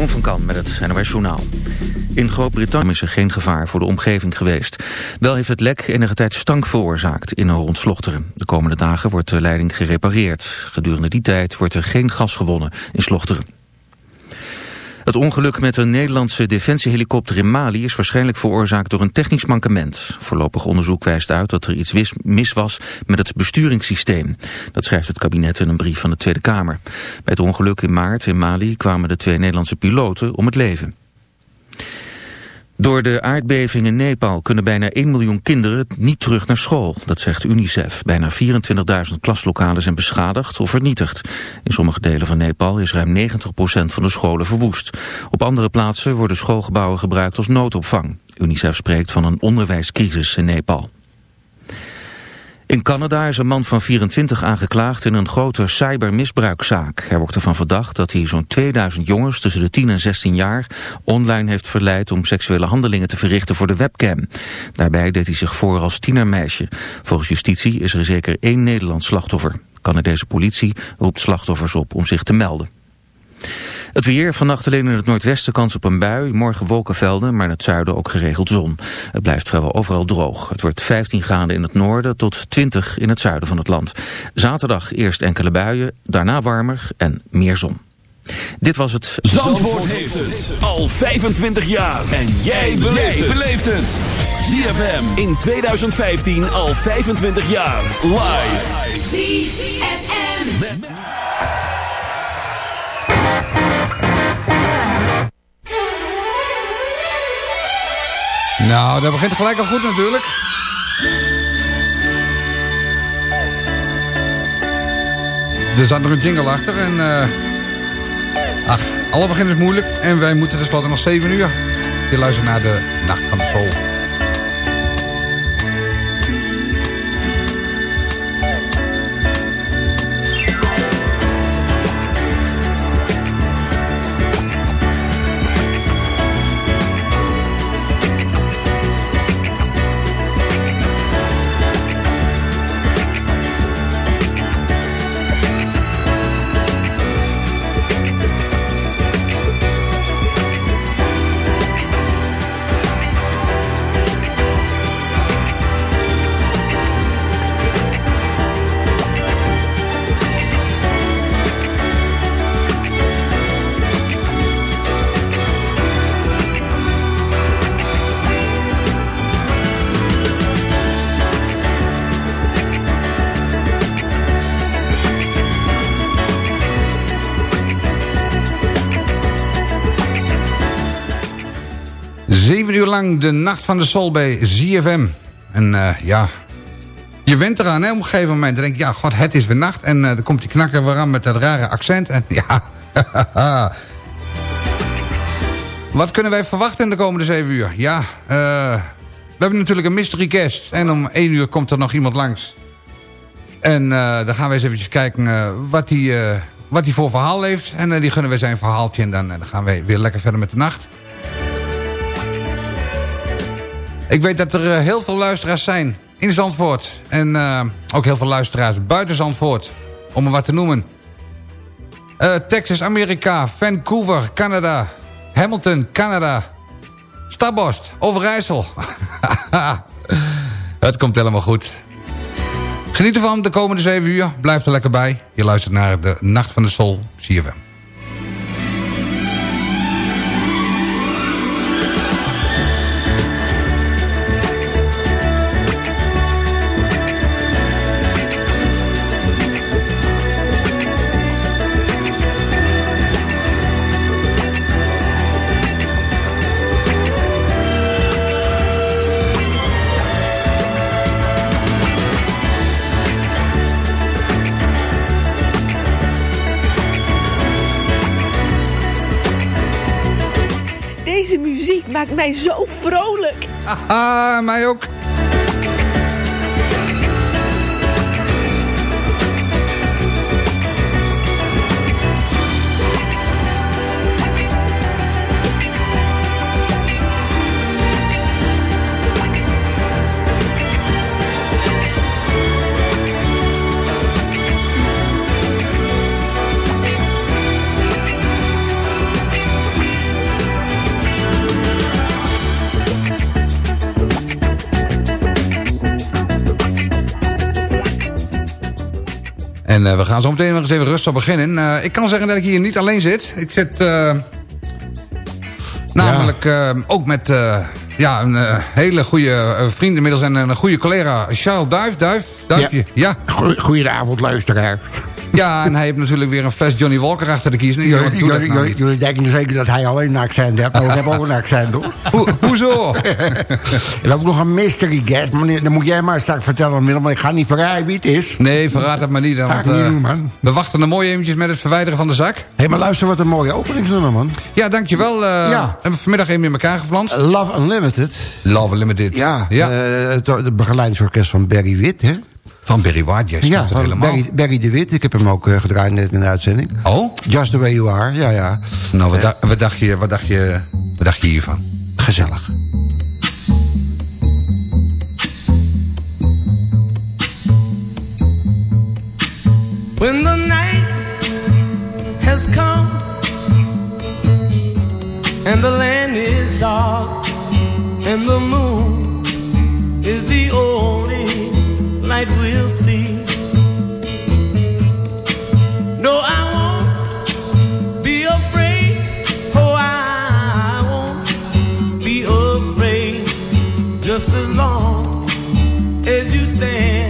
Jeroen van Kan met het NOS Journaal. In Groot-Brittannië is er geen gevaar voor de omgeving geweest. Wel heeft het lek enige tijd stank veroorzaakt in en rond Slochteren. De komende dagen wordt de leiding gerepareerd. Gedurende die tijd wordt er geen gas gewonnen in Slochteren. Het ongeluk met een Nederlandse defensiehelikopter in Mali is waarschijnlijk veroorzaakt door een technisch mankement. Voorlopig onderzoek wijst uit dat er iets mis was met het besturingssysteem. Dat schrijft het kabinet in een brief van de Tweede Kamer. Bij het ongeluk in maart in Mali kwamen de twee Nederlandse piloten om het leven. Door de aardbeving in Nepal kunnen bijna 1 miljoen kinderen niet terug naar school. Dat zegt UNICEF. Bijna 24.000 klaslokalen zijn beschadigd of vernietigd. In sommige delen van Nepal is ruim 90% van de scholen verwoest. Op andere plaatsen worden schoolgebouwen gebruikt als noodopvang. UNICEF spreekt van een onderwijscrisis in Nepal. In Canada is een man van 24 aangeklaagd in een grote cybermisbruikzaak. Hij wordt ervan verdacht dat hij zo'n 2000 jongens tussen de 10 en 16 jaar online heeft verleid om seksuele handelingen te verrichten voor de webcam. Daarbij deed hij zich voor als tienermeisje. Volgens justitie is er zeker één Nederlands slachtoffer. Canadese politie roept slachtoffers op om zich te melden. Het weer, vannacht alleen in het noordwesten kans op een bui. Morgen wolkenvelden, maar in het zuiden ook geregeld zon. Het blijft vrijwel overal droog. Het wordt 15 graden in het noorden tot 20 in het zuiden van het land. Zaterdag eerst enkele buien, daarna warmer en meer zon. Dit was het... Zandvoort, heeft het al 25 jaar. En jij beleeft het. ZFM in 2015 al 25 jaar. Live. ZFM. Nou, dat begint gelijk al goed natuurlijk. Er zat nog een jingle achter en... Uh, ach, alle begin is moeilijk en wij moeten tenslotte nog 7 uur. Je luistert naar de Nacht van de Sol. Uur lang de Nacht van de Sol bij ZFM. En uh, ja, je went eraan hè, op een gegeven moment. Dan denk je, ja, god, het is weer nacht. En uh, dan komt die knakker weer aan met dat rare accent. En ja, Wat kunnen wij verwachten in de komende 7 uur? Ja, uh, we hebben natuurlijk een mystery guest. En om 1 uur komt er nog iemand langs. En dan gaan we eens eventjes kijken wat hij wat voor verhaal heeft. En die gunnen we zijn verhaaltje. En dan, dan gaan we weer lekker verder met de nacht. Ik weet dat er eh, heel veel luisteraars zijn in Zandvoort. En uh, ook heel veel luisteraars buiten Zandvoort. Om er wat te noemen. Uh, Texas, Amerika, Vancouver, Canada, Hamilton, Canada, Stabost, Overijssel. Het komt helemaal goed. Geniet ervan de komende 7 uur. Blijf er lekker bij. Je luistert naar de Nacht van de Sol, CFM. Mij zo vrolijk. Haha, mij ook. En we gaan zo meteen nog eens even rustig beginnen. ik kan zeggen dat ik hier niet alleen zit. Ik zit namelijk ook met ja, een hele goede vriend inmiddels en een goede collega. Charles Duif. Duif, Duifje. Ja. ja. Goedenavond luisteraar. Ja, en hij heeft natuurlijk weer een fles Johnny Walker achter de kiezen. Jullie, jullie, nou jullie, denken zeker dat hij alleen een accent heeft, maar ik heb ook een accent hoor. Ho, hoezo? en ook nog een mystery guest. Dan moet jij maar straks vertellen, want ik ga niet verrijden wie het is. Nee, verraad het maar niet. Dan, want, niet doen, man. We wachten er mooi eventjes met het verwijderen van de zak. Hé, hey, maar luister wat een mooie openingsnummer, man. Ja, dankjewel. Uh, ja. Hebben we vanmiddag even in elkaar geflanst. Love Unlimited. Love Unlimited. Ja, ja. Uh, het begeleidingsorkest van Barry Witt, hè. Van Barry White, jij ja, helemaal. Barry, Barry de Wit, ik heb hem ook uh, gedraaid net in de uitzending. Oh? Just the way you are, ja, ja. Nou, wat, uh, wat, dacht, je, wat, dacht, je, wat dacht je hiervan? Gezellig. When the night has come And the land is dark And the moon is the only light we'll see. No, I won't be afraid. Oh, I won't be afraid. Just as long as you stand, stand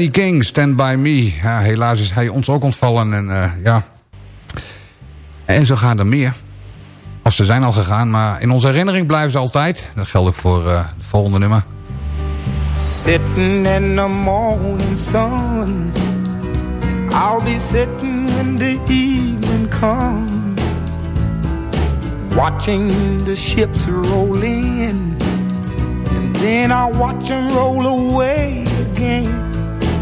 Benny King, Stand By Me. Ja, helaas is hij ons ook ontvallen. En, uh, ja. en zo gaan er meer. Of ze zijn al gegaan, maar in onze herinnering blijven ze altijd. Dat geldt ook voor uh, het volgende nummer. Sitting in the morning sun I'll be sitting when the evening comes Watching the ships roll in And then I'll watch them roll away again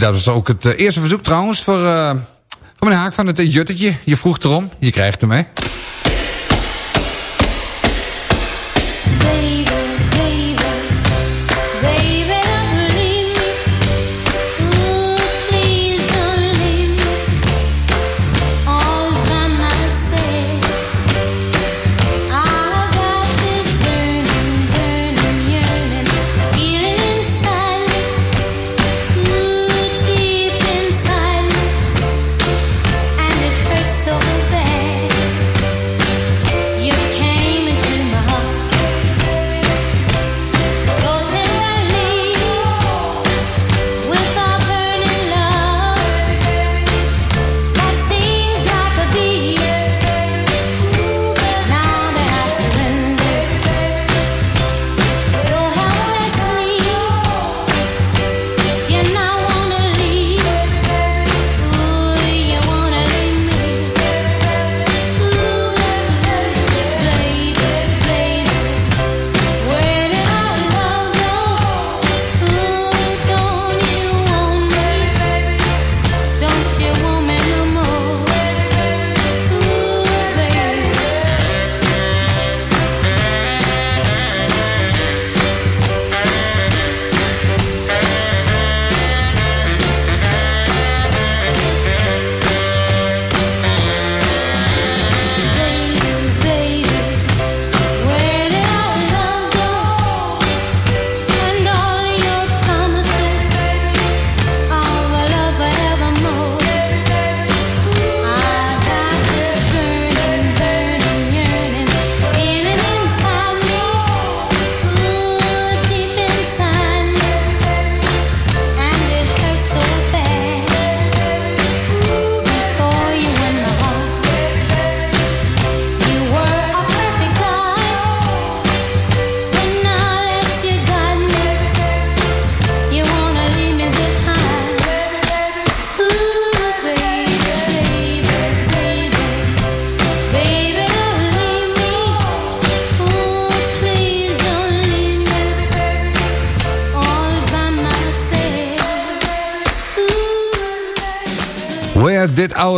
Dat is ook het eh, eerste verzoek trouwens voor, uh, voor meneer Haak van het uh, Juttetje. Je vroeg erom, je krijgt hem hè.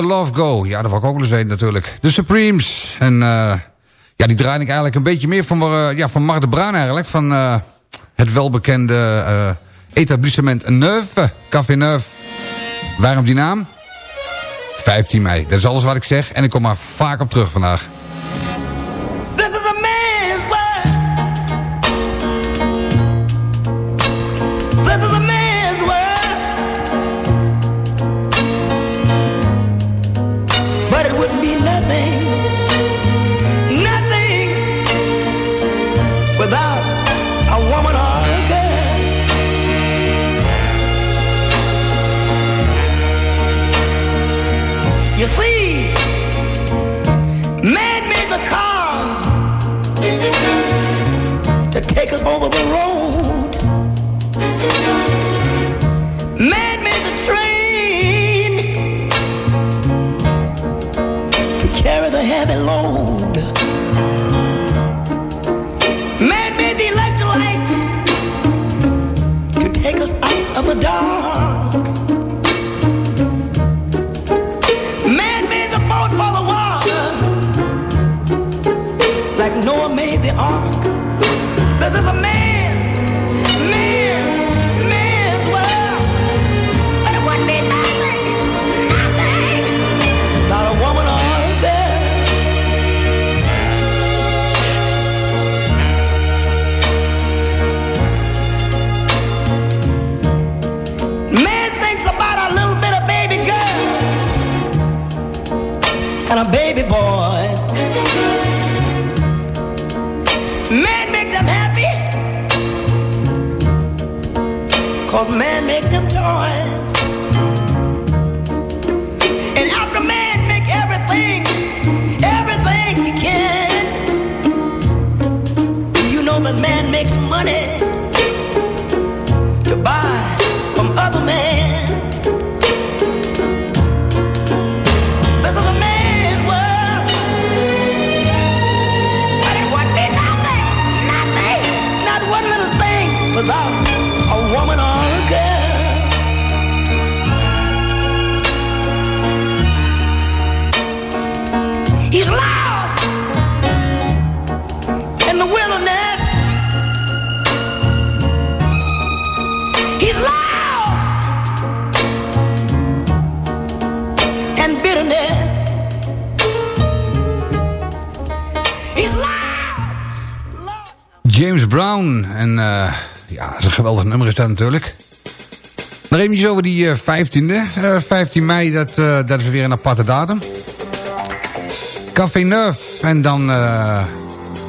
Love Go? Ja, dat wil ik ook wel eens weten natuurlijk. De Supremes. En uh, ja, die draai ik eigenlijk een beetje meer van, uh, ja, van Mark de Bruin eigenlijk. Van uh, het welbekende etablissement Neuve, Café Neuf. Waarom die naam? 15 mei. Dat is alles wat ik zeg. En ik kom maar vaak op terug vandaag. the. Made me the train to carry the heavy load. Brown. En eh, ja, dat is een geweldig nummer is dat natuurlijk. Nog even over die eh, 15e. Eh, 15 mei, dat, eh, dat is weer een aparte datum. Café Neuf. En dan eh,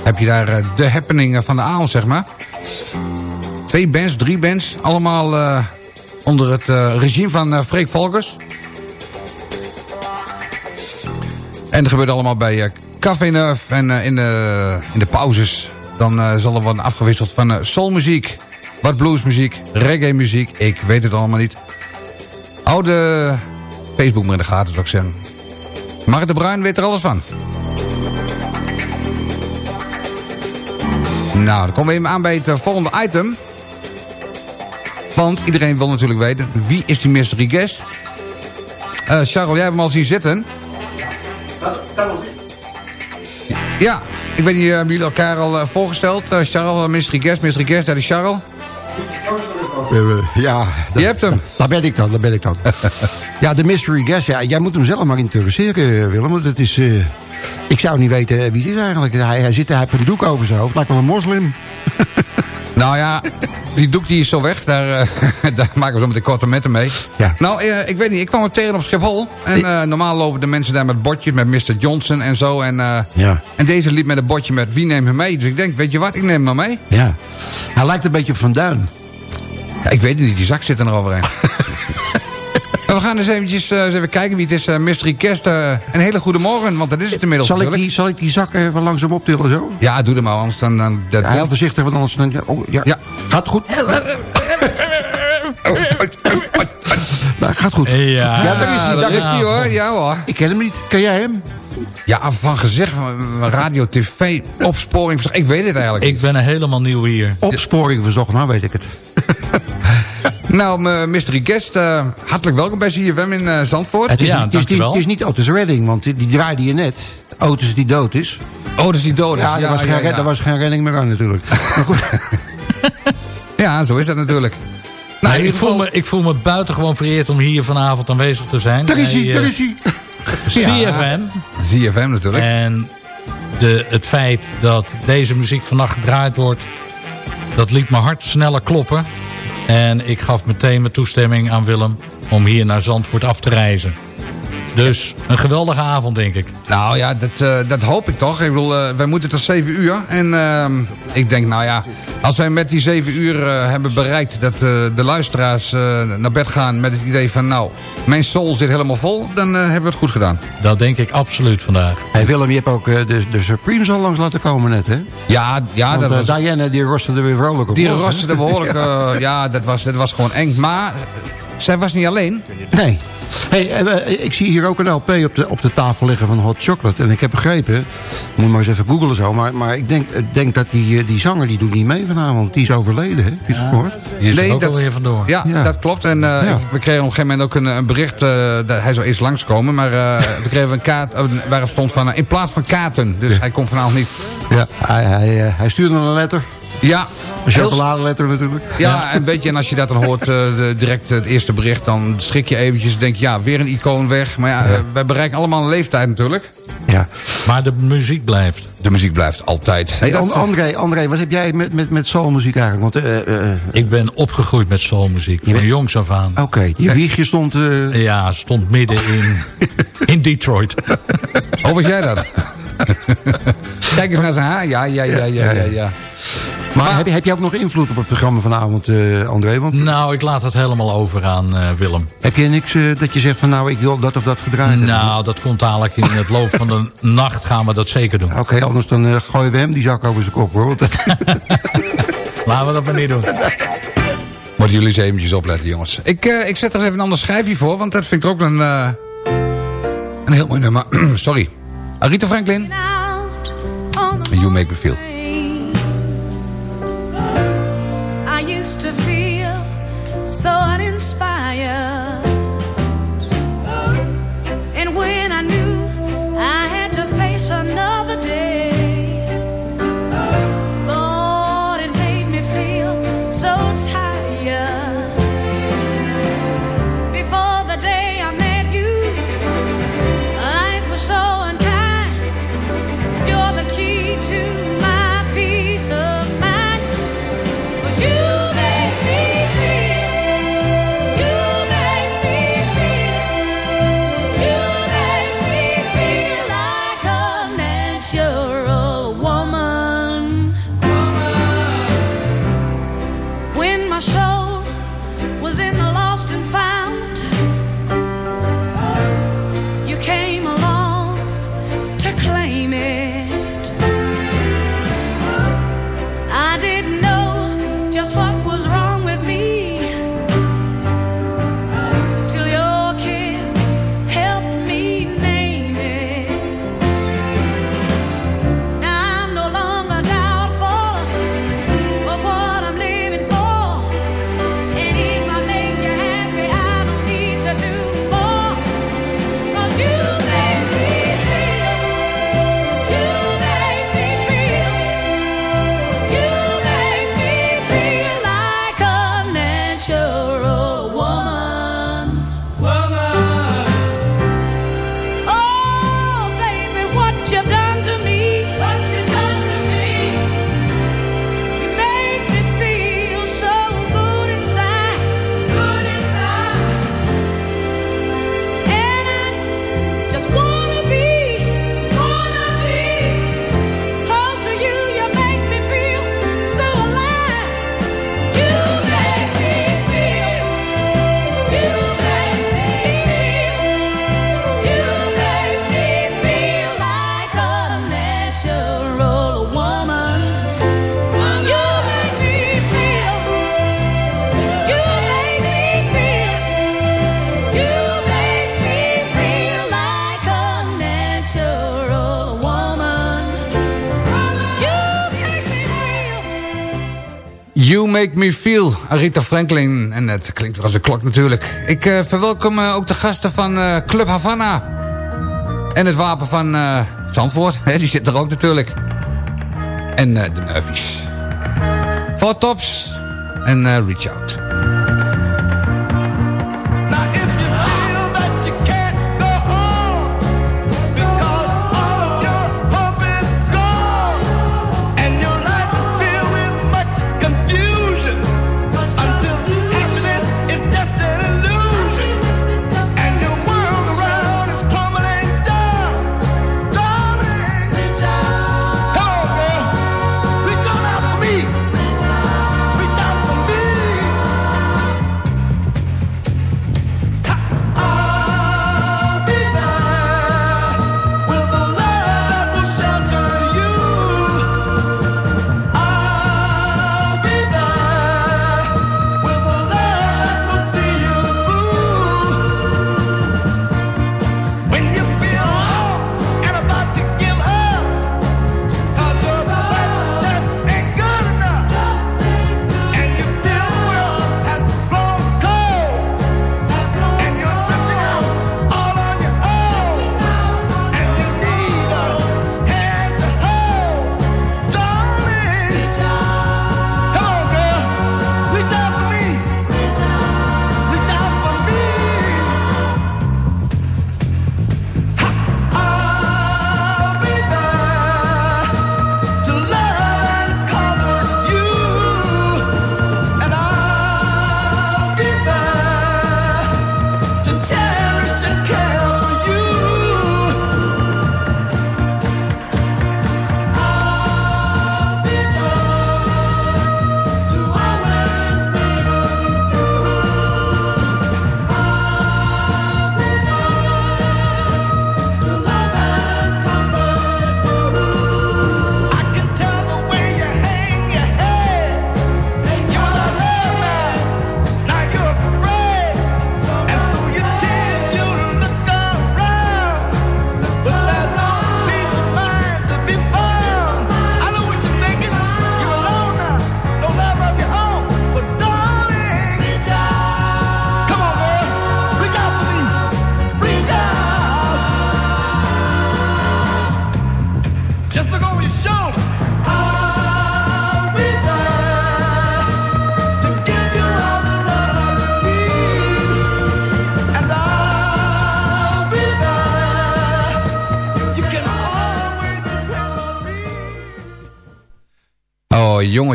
heb je daar eh, de happening van de avond, zeg maar. Twee bands, drie bands. Allemaal eh, onder het eh, regime van eh Freek Volkers. En dat gebeurt allemaal bij eh, Café Neuf. En eh, in, de, in de pauzes dan eh, zal er worden afgewisseld van eh, soulmuziek, wat bluesmuziek, reggae muziek. Ik weet het allemaal niet. Hou de Facebook maar in de gaten, zou ik zeggen. Mark de Bruin weet er alles van. Nou, dan komen we even aan bij het eh, volgende item. Want iedereen wil natuurlijk weten, wie is die mystery guest? Eh Charles, jij hebt hem al zien zitten. Ja, ik weet niet, eh, hebben jullie elkaar al eh, voorgesteld? Eh, Charles, mystery guest, mystery guest, dat is Charles. Ja, Je hebt hem. daar ben ik dan, daar ben ik dan. ja, de mystery guest, ja, jij moet hem zelf maar introduceren, Willem. Want het is, ik zou niet weten wie het is eigenlijk. Hij, hij, zit, hij heeft een doek over zijn hoofd, lijkt wel een moslim. Nou ja, die doek die is zo weg. Daar, eh, daar maken we zo met de korte metten mee. Ja. Nou, eh, ik weet niet. Ik kwam er tegen op Schiphol. En eh, normaal lopen de mensen daar met bordjes met Mr. Johnson en zo. En, Ja. en deze liep met een bordje met wie neemt hem mee. Dus ik denk, weet je wat, ik neem hem maar mee. Ja. Hij lijkt een beetje op Van Duin. Ja, ik weet het niet, die zak zit er nog overheen. We gaan eens eventjes eh, eens even kijken wie het is. eh, Mystery Guest. eh, een hele goede morgen, want dat is het inmiddels Zal ik, die, zal ik die zak even langzaam optillen zo? Ja, doe dat maar, anders dan... dan dat, Ja, heel voorzichtig, want anders... Dan, oh, ja. Ja. Gaat goed. Nou, gaat goed. Ja. Ja, daar is hij. Daar is hoor. Ja hoor. Ik ken hem niet. Ken jij hem? Ja, van gezegd, van radio, tv, opsporing. Ik weet het eigenlijk Ik ben er helemaal nieuw hier. Opsporing verzocht, nou weet ik het. Nou, mystery guest, eh, hartelijk welkom bij ZFM in eh, Zandvoort. Het is, Ja, niet, het, is niet, dankjewel. het is niet Otis Redding, want die, die draaide je net. Otis die dood is. Oh, dat is die dood. is. Ja, daar was, geen, ja, ja. was geen redding meer aan natuurlijk. Maar goed, Ja, zo is dat natuurlijk. Nou, Nee, ik, ieder voel geval, me, ik voel me buitengewoon vereerd om hier vanavond aanwezig te zijn. daar is hij, Bij, daar eh, is hij. CFM. ZFM natuurlijk. En de, het feit dat deze muziek vannacht gedraaid wordt... dat liet mijn hart sneller kloppen. En ik gaf meteen mijn toestemming aan Willem... om hier naar Zandvoort af te reizen. Dus een geweldige avond, denk ik. Nou ja, dat, eh, dat hoop ik toch. Ik bedoel, eh, wij moeten tot 7 uur. En ehm, ik denk, nou ja, als wij met die 7 uur eh, hebben bereikt... dat eh, de luisteraars eh, naar bed gaan met het idee van... nou, mijn soul zit helemaal vol, dan hebben we het goed gedaan. Dat denk ik absoluut vandaag. Hey Willem, je hebt ook eh, de, de Supremes al langs laten komen net, hè? Ja, ja Want, dat was... Diana, die rostte er weer vrolijk op. Die roste behoorlijk... ja, ja dat, was, dat was gewoon eng. Maar zij was niet alleen. Nee. Hey, eh, ik zie hier ook een LP op de, op de tafel liggen van Hot Chocolate. En ik heb begrepen, moet maar eens even googlen zo... maar, maar ik denk, ik denk dat die, eh, die zanger die doet niet mee vanavond. Die is overleden, hè? Heb je het gehoord? Die is er ook dat, alweer vandoor. Ja, Ja. dat klopt. En eh, Ja. we kregen op een gegeven moment ook een, een bericht... eh, dat hij zou eerst langskomen. Maar eh toen kregen we een kaart waar het stond van... eh, in plaats van kaarten. Dus hij komt vanavond niet. Ja, hij, hij, eh, hij stuurde een letter. Ja. Een chocoladeletter natuurlijk. Ja, en weet je, en als je dat dan hoort, eh, de- direct het eerste bericht... dan schrik je eventjes en denk je, ja, weer een icoon weg. Maar ja, eh, wij bereiken allemaal een leeftijd natuurlijk. Ja. Maar de muziek blijft. De muziek blijft altijd. Hey, Dat- André, André, wat heb jij met, met, met soulmuziek eigenlijk? Want, eh, Ik ben opgegroeid met soulmuziek. Van bent- jongs af aan. oké, je wiegje stond... eh, Ja, stond midden in, in Detroit. Oh, was jij dat? Kijk eens naar zijn haar. Ja, ja, ja, ja, ja. ja. Maar heb, je- heb jij ook nog invloed op het programma vanavond, eh, André? Want Nou, ik laat het helemaal over aan eh, Willem. heb je niks eh, dat je zegt van nou, ik wil dat of dat gedraaid hebben? Nou, dat komt dadelijk in het loop van de nacht gaan we dat zeker doen. Oké, anders dan eh, gooien we hem die zak over zijn kop, hoor. Dat- Laten we dat maar niet doen. Moeten jullie eens eventjes opletten, jongens. Ik, eh, ik zet er eens even een ander schijfje voor, want dat vind ik er ook een, eh, een heel mooi nummer. Sorry. Arita Franklin. And You Make Me Feel. To feel so uninspired. Make Me Feel, Arita Franklin. En het klinkt weer als een klok natuurlijk. Ik eh, verwelkom eh, ook de gasten van eh, Club Havana. En het wapen van Zandvoort, hè, die zit er ook natuurlijk. En de Nervies. Four Tops en Reach Out.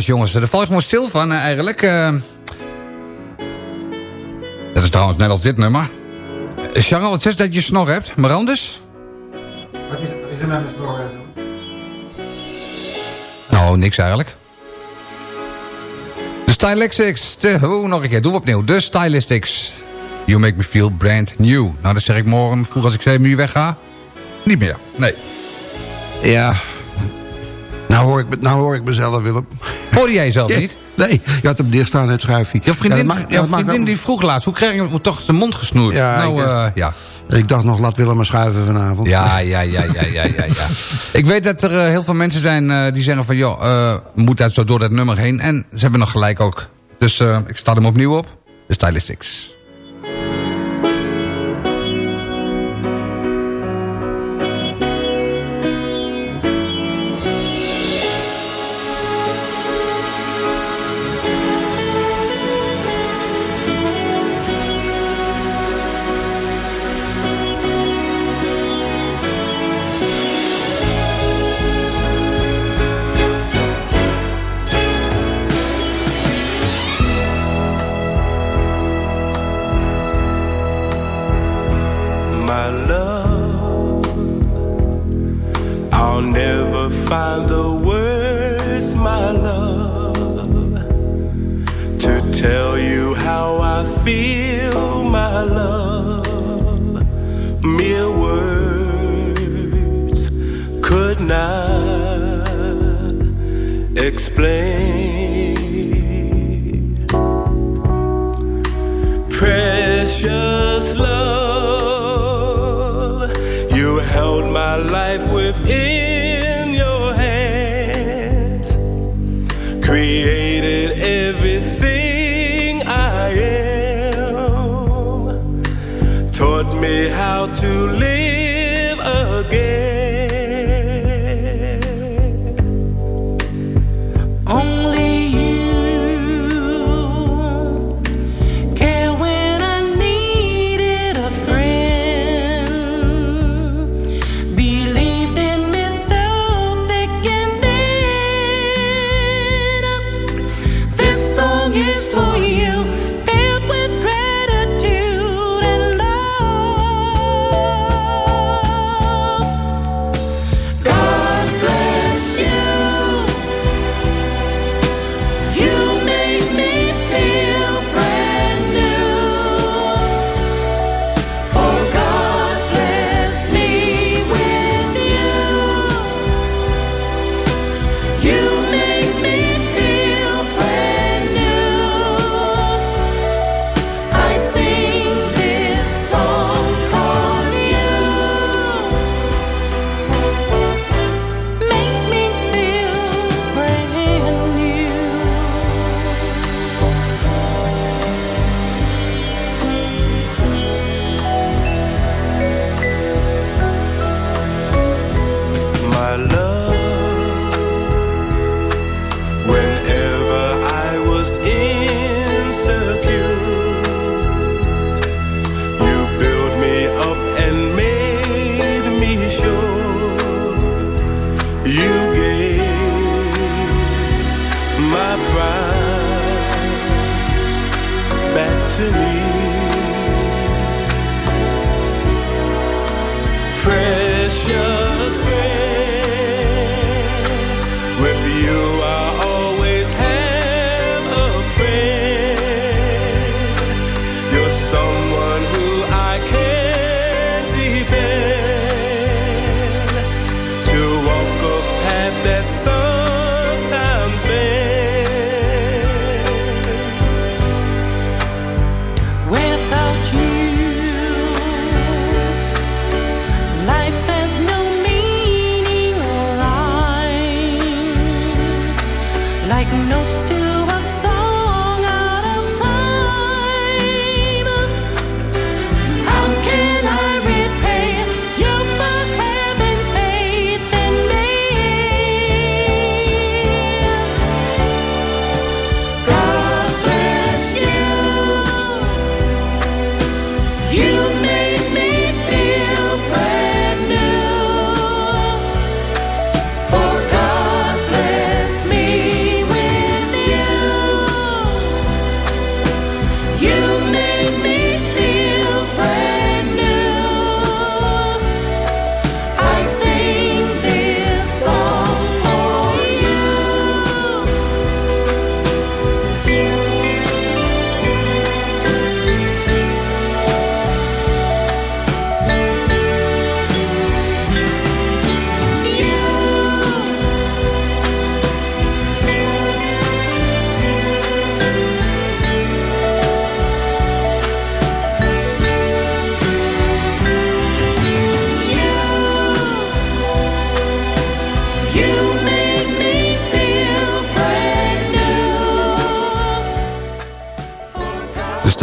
Jongens. Daar val ik gewoon stil van eh, eigenlijk. eh. dat is trouwens net als dit nummer. Charles, het is dat je snor hebt. Mirandus? Wat is, wat is er met mijn snor? Nou, niks eigenlijk. De Stylistics. De, oh, nog een keer. Doe we opnieuw. De Stylistics. You make me feel brand new. Nou, dat zeg ik morgen vroeg als ik 7 uur wegga. Niet meer. Nee. Ja. Nou hoor, ik, nou hoor ik mezelf, Willem. Hoorde jij zelf Ja, niet? Nee, je had hem dicht staan, het schuifje. Jouw vriendin, Ja, dat mag- jouw dat mag vriendin die vroeg laatst. Hoe krijg je hem toch zijn mond gesnoerd? Ja, nou, ik, eh, ja. Ik dacht nog, laat Willem maar schuiven vanavond. Ja, ja, ja, ja, ja, ja, ja. Ik weet dat er eh, heel veel mensen zijn eh, die zeggen van... joh, eh moet uit zo door dat nummer heen. En ze hebben nog gelijk ook. Dus eh, ik sta hem opnieuw op. De Stylistics. Go.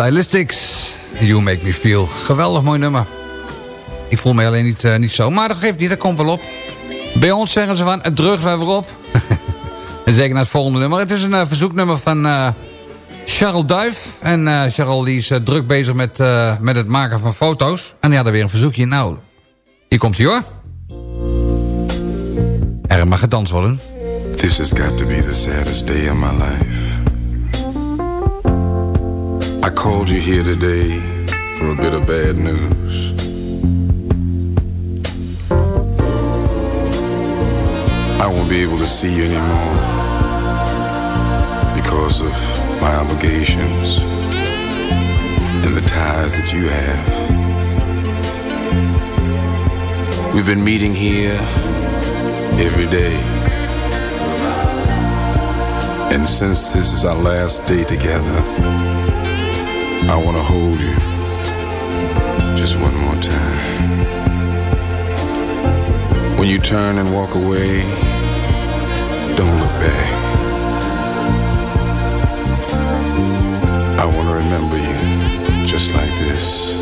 Stylistics. You Make Me Feel. Geweldig mooi nummer. Ik voel me alleen niet, eh, niet zo. Maar dat geeft niet, dat komt wel op. Bij ons zeggen ze van, het drugt wij weer op. en zeker naar het volgende nummer. Het is een eh, verzoeknummer van uh, Charles Duif. En Charles die is druk bezig met, met het maken van foto's. En die had er weer een verzoekje. Nou, hier komt hij hoor. Er mag gedanst worden. This has got to be the saddest day of my life. I called you here today for a bit of bad news. I won't be able to see you anymore because of my obligations and the ties that you have. We've been meeting here every day. And since this is our last day together, I want to hold you just one more time. When you turn and walk away, don't look back. I want to remember you just like this.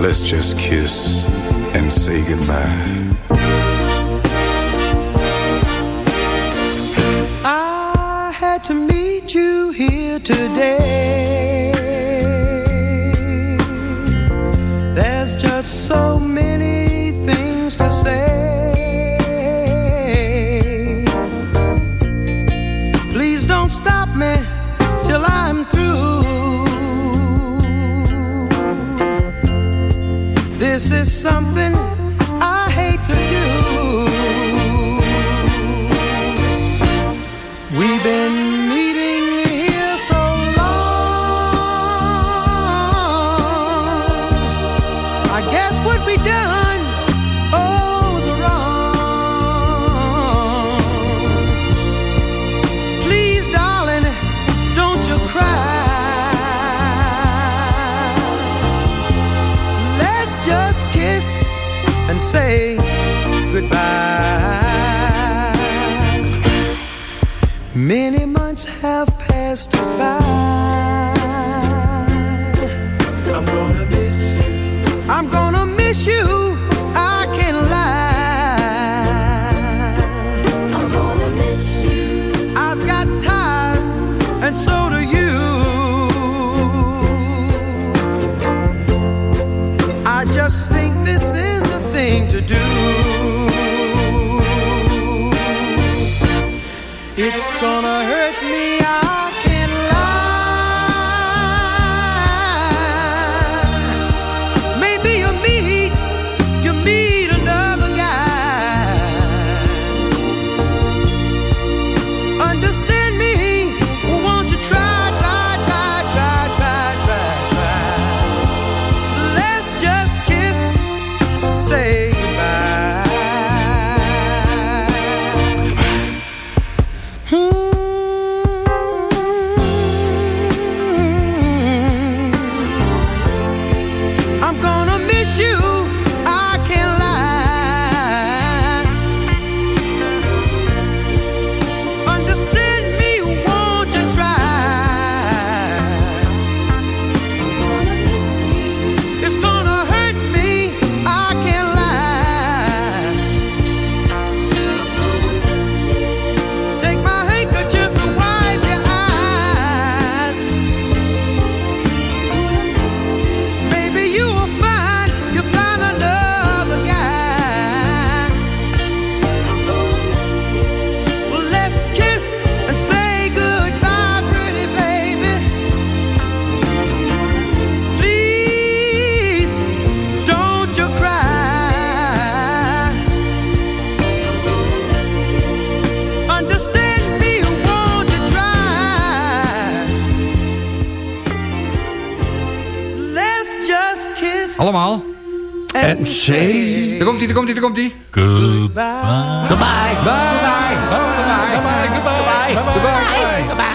Let's just kiss and say goodbye. I had to meet you here today. Allemaal. and say Daar komt hij, daar komt hij, daar komt hij. Goodbye. Bye. Bye. Bye. Bye. Bye. Bye. Bye. Bye.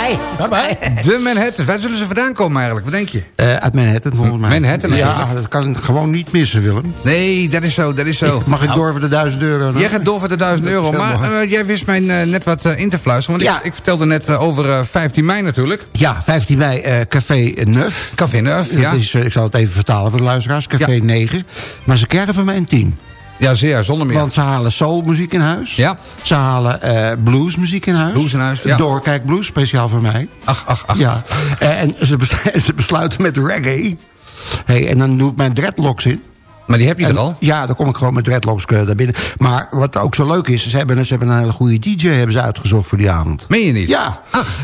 Bye. Bye bye. De Manhattans. Waar zullen ze vandaan komen eigenlijk? Wat denk je? Eh, uit Manhattan volgens mij. Manhattan, Ja, dat kan gewoon niet missen, Willem. Nee, dat is zo, dat is zo. Mag ik door voor de 1000 euro? Jij gaat door voor de 1000 Dat is euro. Maar eh, jij wist mij eh, net wat in te fluisteren. Want Ja. ik, ik vertelde net over eh, 15 mei natuurlijk. Ja, 15 mei, eh, Café Neuf. Café Neuf, ja. Dat is, ik zal het even vertalen voor de luisteraars. Café Ja. 9. Maar ze krijgen van mij een 10. Ja, zeer, zonder meer. Want ze halen soulmuziek in huis. Ja. Ze halen eh, bluesmuziek in huis. Blues in huis, ja. Doorkijk blues, speciaal voor mij. Ach, ach, ach. Ja. Eh, en ze, bes- ze besluiten met reggae. Hey, en dan doe ik mijn dreadlocks in. Maar die heb je En- er al? Ja, dan kom ik gewoon met dreadlocks eh, daar binnen. Maar wat ook zo leuk is, ze hebben, ze hebben een hele goede DJ hebben ze uitgezocht voor die avond. Meen je niet? Ja.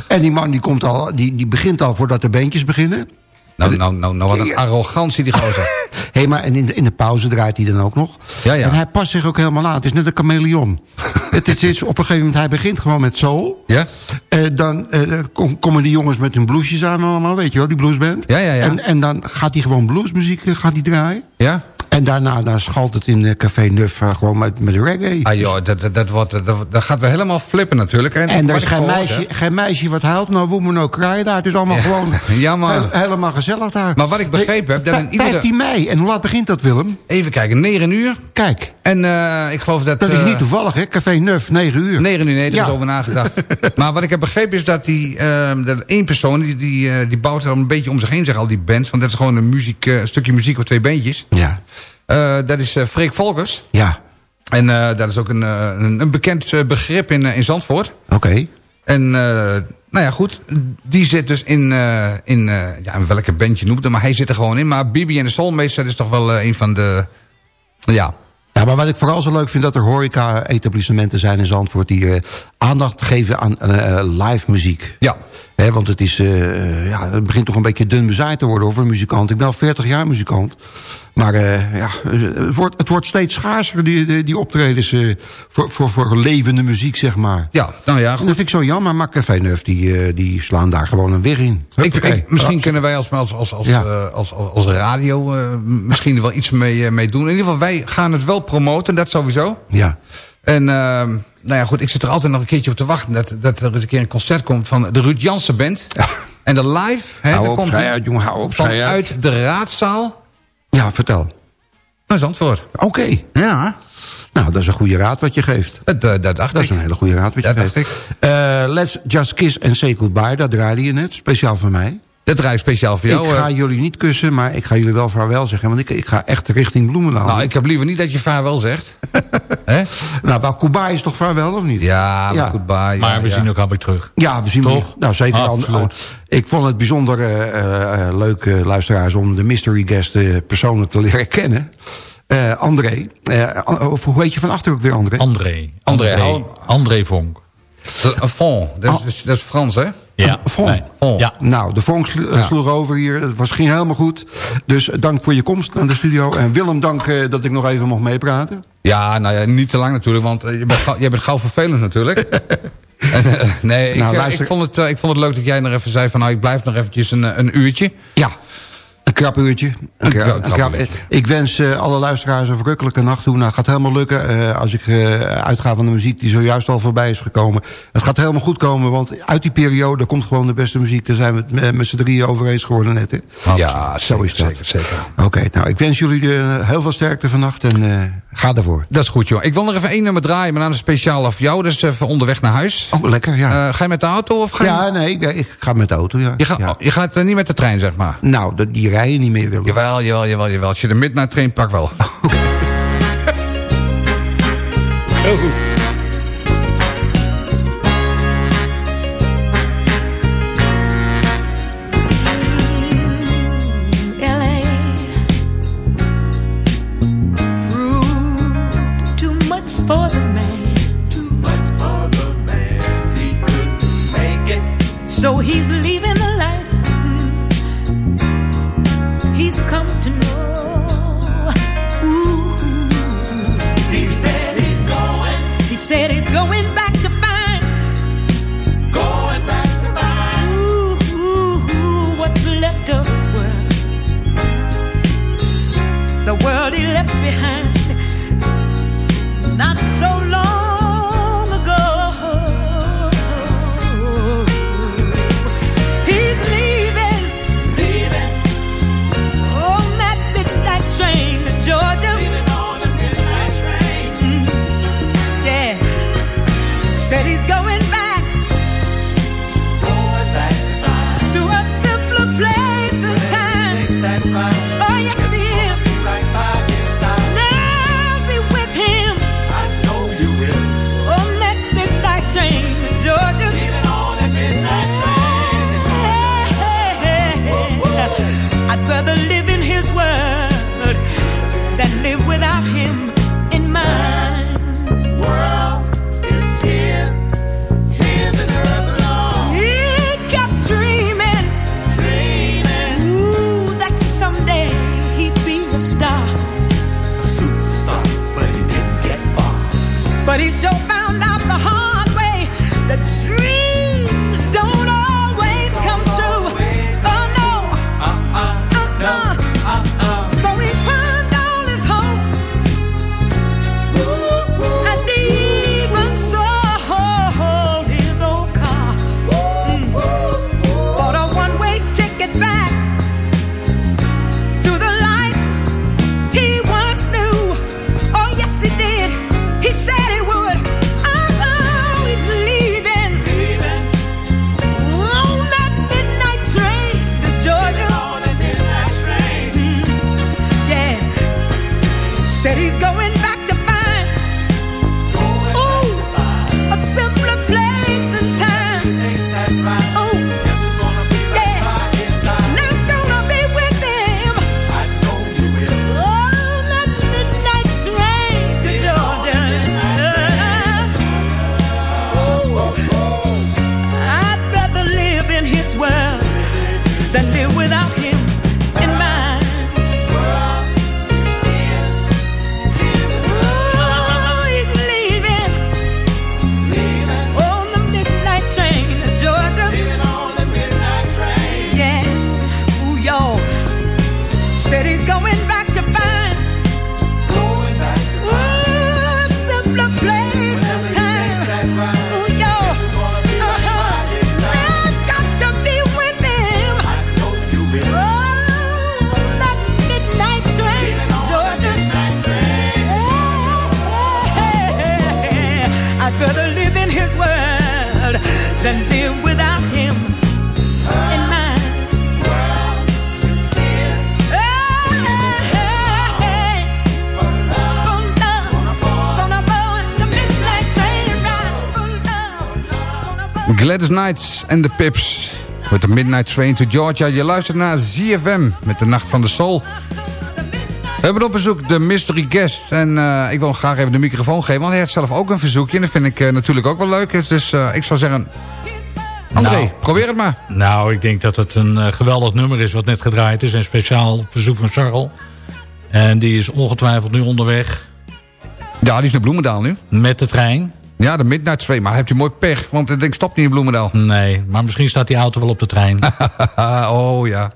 En die man die, komt al, die, die begint al voordat de bandjes beginnen. Nou, nou, nou, nou wat een arrogantie die gozer. Hé, maar en in de, in de pauze draait hij dan ook nog. Ja, ja. En hij past zich ook helemaal aan. Het is net een chameleon. het, is, is op een gegeven moment, hij begint gewoon met soul. Ja? Eh, dan eh, kom- komen die jongens met hun bluesjes aan allemaal, weet je wel, die bluesband. Ja, ja, ja. En, en dan gaat hij gewoon bluesmuziek eh, gaat hij draaien. Ja? En daarna dan schalt het in eh, Café Nuf eh, gewoon met, met reggae. Ah joh, dat, dat, dat, wordt, dat, dat gaat wel helemaal flippen natuurlijk. En, en wat is geen meisje, geen meisje wat huilt, nou woman no cry daar. Het is allemaal Ja. gewoon Ja, man. he- helemaal gezellig daar. Maar wat ik begrepen heb, dat in iedere- 15 mei. En hoe laat begint dat, Willem? Even kijken, 9 uur. Kijk, En eh, ik geloof dat... dat is niet toevallig, hè? Café Nuf, 9 uur. 9 uur, nee, daar Ja. is over nagedacht. maar wat ik heb begrepen is dat die dat één persoon... die, die, die bouwt er een beetje om zich heen, zeg al die bands. Want dat is gewoon een, muziek, een stukje muziek of twee bandjes. Ja, dat is eh Freek Volkers. ja. En eh, dat is ook een, eh, een, een bekend eh, begrip in, eh, in Zandvoort. Oké. En eh, nou ja, goed. Die zit dus in, eh, in eh, ja, welke band je noemt. Maar hij zit er gewoon in. Maar Bibi en de Soulmates, dat is toch wel eh, een van de... Ja, Ja, maar wat ik vooral zo leuk vind... dat er horeca-etablissementen zijn in Zandvoort... die eh, aandacht geven aan eh, eh, live muziek. ja. Want het, is, eh, ja, het begint toch een beetje dun bezaaid te worden over een muzikant. Ik ben al 40 jaar muzikant. Maar eh, ja, het, wordt, het wordt steeds schaarser, die, die, optredens... eh, voor, voor, voor levende muziek, zeg maar. ja, nou ja, En goed. dat vind ik zo jammer, maar Café Neuf, die, eh, die slaan daar gewoon een weg in. Ik, misschien kunnen wij als, als, als, als, Ja. als, als, als radio misschien wel iets mee, mee doen. In ieder geval, wij gaan het wel promoten, dat sowieso. Ja. En ehm, nou ja, goed, ik zit er altijd nog een keertje op te wachten... dat, dat er eens een keer een concert komt van de Ruud Jansen Band. En de live, hè, Hou daar op, komt uit, jongen, hou op, vanuit de raadzaal ja, vertel. naar Zandvoort. Oké. Ja, Nou, dat is een goede raad wat je geeft. dat, eh, dat dacht Dat ik. is een hele goede raad wat je Dat geeft. dacht ik. Eh, let's Just Kiss and Say Goodbye, dat draaide je net. Speciaal voor mij. Dat draai ik speciaal voor jou. ik ga eh. jullie niet kussen, maar ik ga jullie wel vaarwel zeggen. Want ik, ik ga echt richting Bloemendaal. nou, ik heb liever niet dat je vaarwel zegt. Hè? nou wel, Kubai is toch vaarwel, of niet? Ja, maar Ja. Maar ja, we ja. zien elkaar weer terug. Ja, we zien Toch? wel- Nou, zeker. Absoluut. An- ik vond het bijzonder eh, eh, leuk, eh, luisteraars, om de mystery guest eh, persoonlijk te leren kennen. Eh, André. Eh, An- of hoe heet je van achter ook weer, André? André. André, André, André Vonk. Dat- is, dat is- dat is Frans, hè? Ja. Nee. Vonk. Ja. Nou, de vonk eh, sloeg over hier. Het was, ging helemaal goed. Dus eh, dank voor je komst naar de studio. En Willem, dank eh, dat ik nog even mocht meepraten. Ja, nou ja, niet te lang natuurlijk, want je bent, gauw- jij bent gauw vervelend natuurlijk. En, nee, ik, Nou, luister- ik, vond het, ik vond het leuk dat jij nog even zei van... nou, ik blijf nog eventjes een, een uurtje. Ja. Een krap uurtje. Een krap- krap- een krap krap- uurtje. Ik wens eh, alle luisteraars een verrukkelijke nacht toe. Nou, het gaat helemaal lukken. eh, als ik eh, uitga van de muziek die zojuist al voorbij is gekomen. Het gaat helemaal goed komen, want uit die periode komt gewoon de beste muziek. Daar zijn we het met- met z'n drieën over eens geworden net. Hè? Ja, Zo is dat. zeker, zeker. Oké, nou, ik wens jullie heel veel sterkte vannacht en eh, ga ervoor. Dat is goed, joh. Ik wil nog even één nummer draaien, maar dan speciaal voor jou. Dus even onderweg naar huis. Oh, lekker, ja. Eh, ga je met de auto of ga je... ja, nee, ik, ik ga met de auto, ja. je, Ja. oh, je gaat niet met de trein, zeg maar. Nou, de- die rijden niet meer, Willem. Jawel, jawel, jawel, jawel. Als je de midnight train pakt wel. Heel goed. Gladys Knights en de Pips. Met de Midnight Train to Georgia. Je luistert naar ZFM met de Nacht van de Soul. We hebben op bezoek de Mystery Guest. En eh, ik wil graag even de microfoon geven. Want hij heeft zelf ook een verzoekje. En dat vind ik eh, natuurlijk ook wel leuk. Dus ik zou zeggen... André, Nou. probeer het maar. Nou, ik denk dat het een geweldig nummer is wat net gedraaid is. En speciaal op verzoek van Charles. En die is ongetwijfeld nu onderweg Ja, die is naar Bloemendaal nu. met de trein. Ja, de Midnight Train. Maar heb je mooi pech. Want ik denk, stop niet in Bloemendaal. Nee, maar misschien staat die auto wel op de trein. oh ja.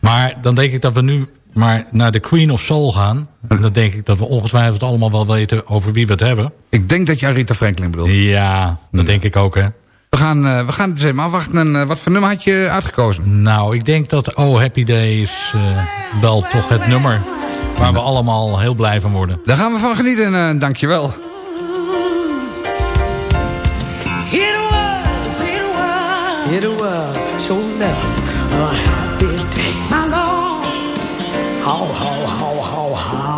maar dan denk ik dat we nu maar naar de Queen of Soul gaan. En dan denk ik dat we ongetwijfeld allemaal wel weten over wie we het hebben. Ik denk dat je Rita Franklin bedoelt. Ja, dat denk ik ook hè. We gaan, eh, we gaan dus even afwachten. En, eh, wat voor nummer had je uitgekozen? Nou, ik denk dat Oh Happy Day is eh, wel toch het nummer waar we allemaal heel blij van worden. Daar gaan we van genieten. En uh, dankjewel.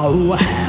Oh.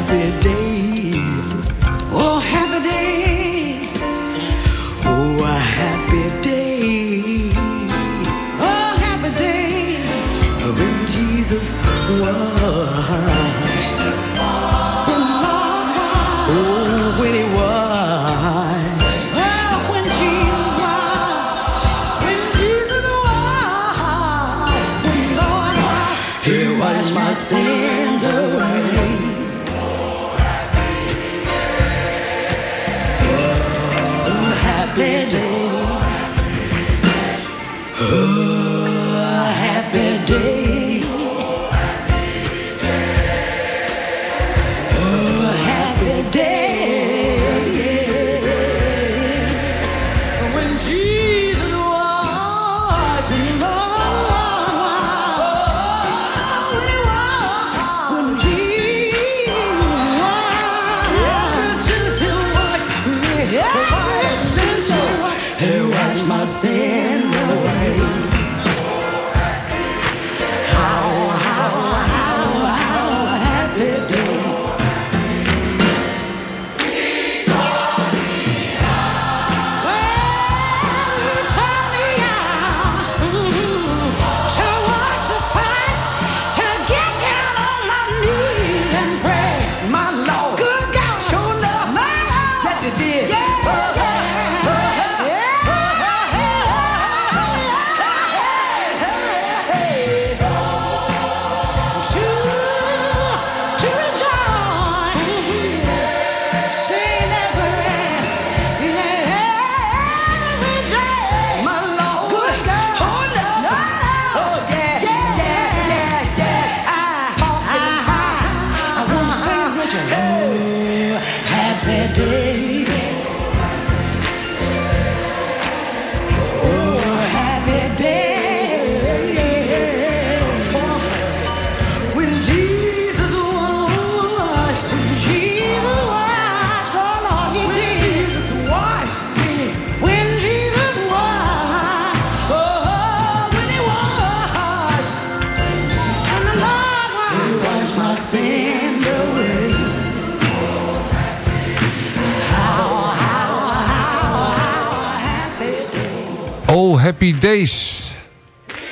Happy Days.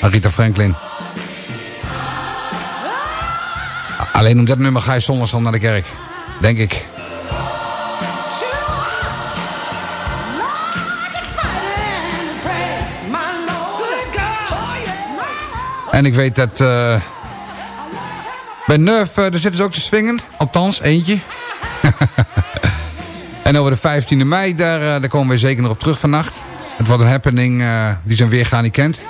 Rita Franklin. Alleen om dat nummer ga je zondags al naar de kerk. Denk ik. En ik weet dat... eh bij Nerf, eh, daar zitten ze ook te swingen. Althans, eentje. en over de 15e mei, daar, eh, daar komen we zeker nog op terug vannacht. Het wordt een happening eh, die zijn weergaan niet kent.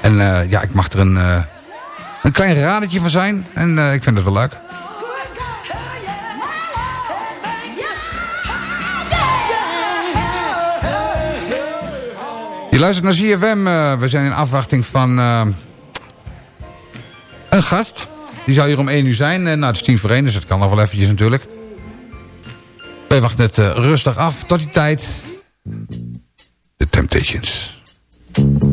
En eh, ja, ik mag er een, eh, een klein radertje van zijn. En ik vind het wel leuk. Je luistert naar ZFM. we zijn in afwachting van een gast. Die zou hier om 1 uur zijn. Nou, het is tien voor 1, dus dat kan nog wel eventjes natuurlijk. Wij wachten het rustig af tot die tijd. The Temptations.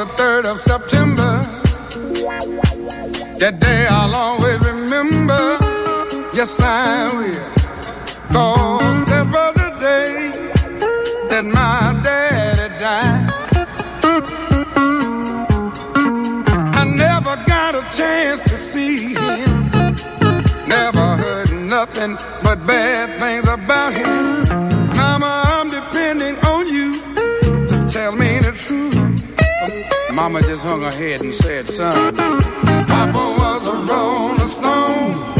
The 3rd of September. That day I'll always remember. Yes, I will. Cause Mama just hung her head and said, son, Papa was a rolling stone.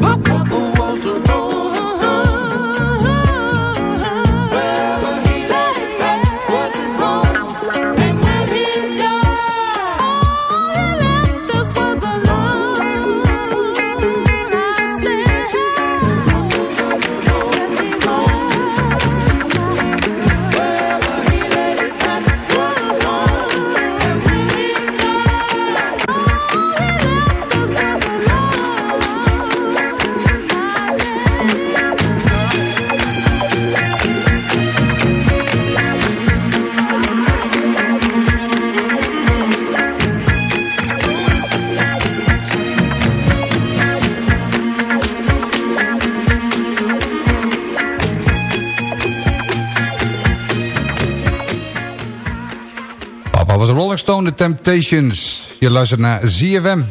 Stone, The Temptations. Je luistert naar ZFM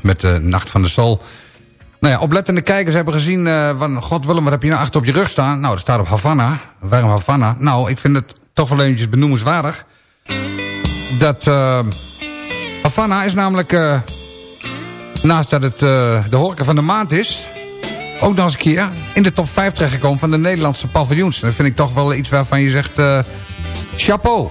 met de Nacht van de Soul. Nou ja, oplettende kijkers hebben gezien... eh, van, God Willem, wat heb je nou achter op je rug staan? Nou, dat staat op Havana. Waarom Havana? Nou, ik vind het toch wel eventjes benoemenswaardig... dat eh, Havana is namelijk... eh, naast dat het de horeca van de maand is... ook nog eens een keer in de top 5 terechtgekomen... van de Nederlandse paviljoens. En dat vind ik toch wel iets waarvan je zegt... chapeau.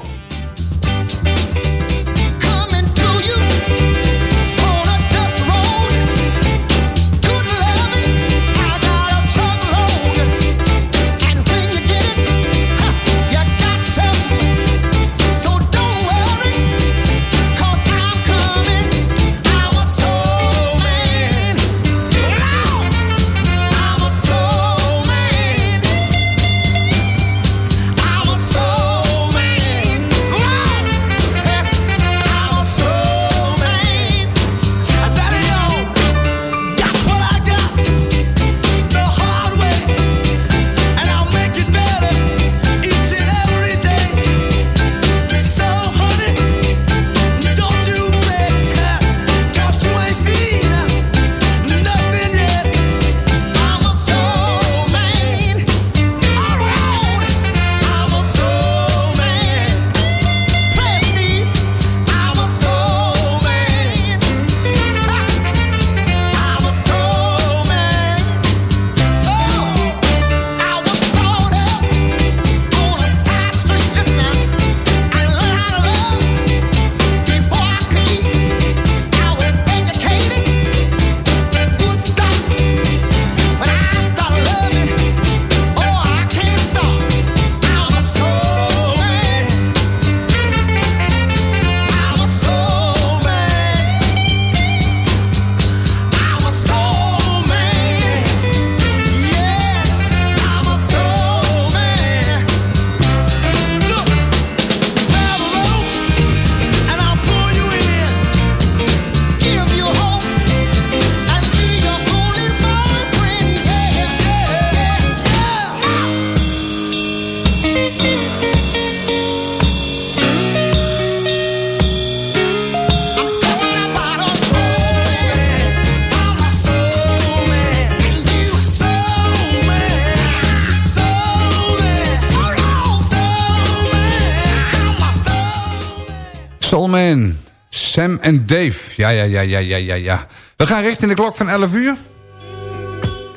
Soulman, Sam en Dave. Ja, ja, ja, ja, ja, ja, ja. We gaan richting de klok van 11 uur.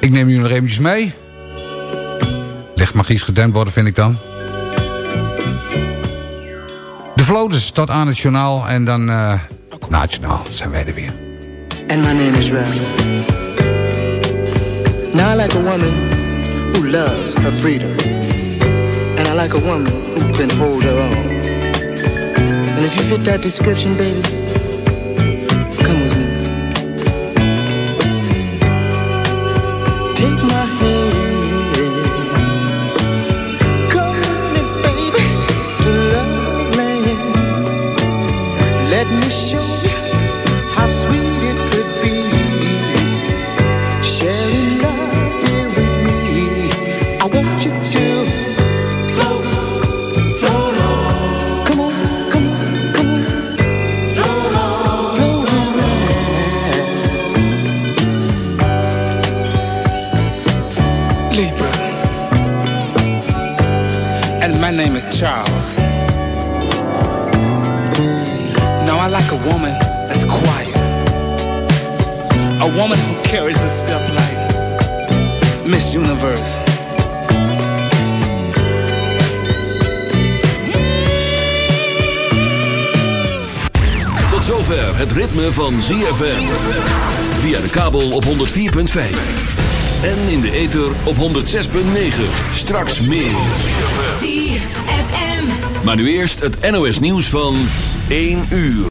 Ik neem jullie nog eventjes mee. Licht mag iets gedempt worden, vind ik dan. De Vloders tot aan het journaal. En dan eh na het journaal zijn wij er weer. and my name is Ralph. Now I like a woman who loves her freedom, and I like a woman who can hold her own. If you fit that description, baby, woman who carries herself like Miss Universe. Tot zover het ritme van ZFM. Via de kabel op 104.5. En in de ether op 106.9. Straks meer. Maar nu eerst het NOS nieuws van 1 uur.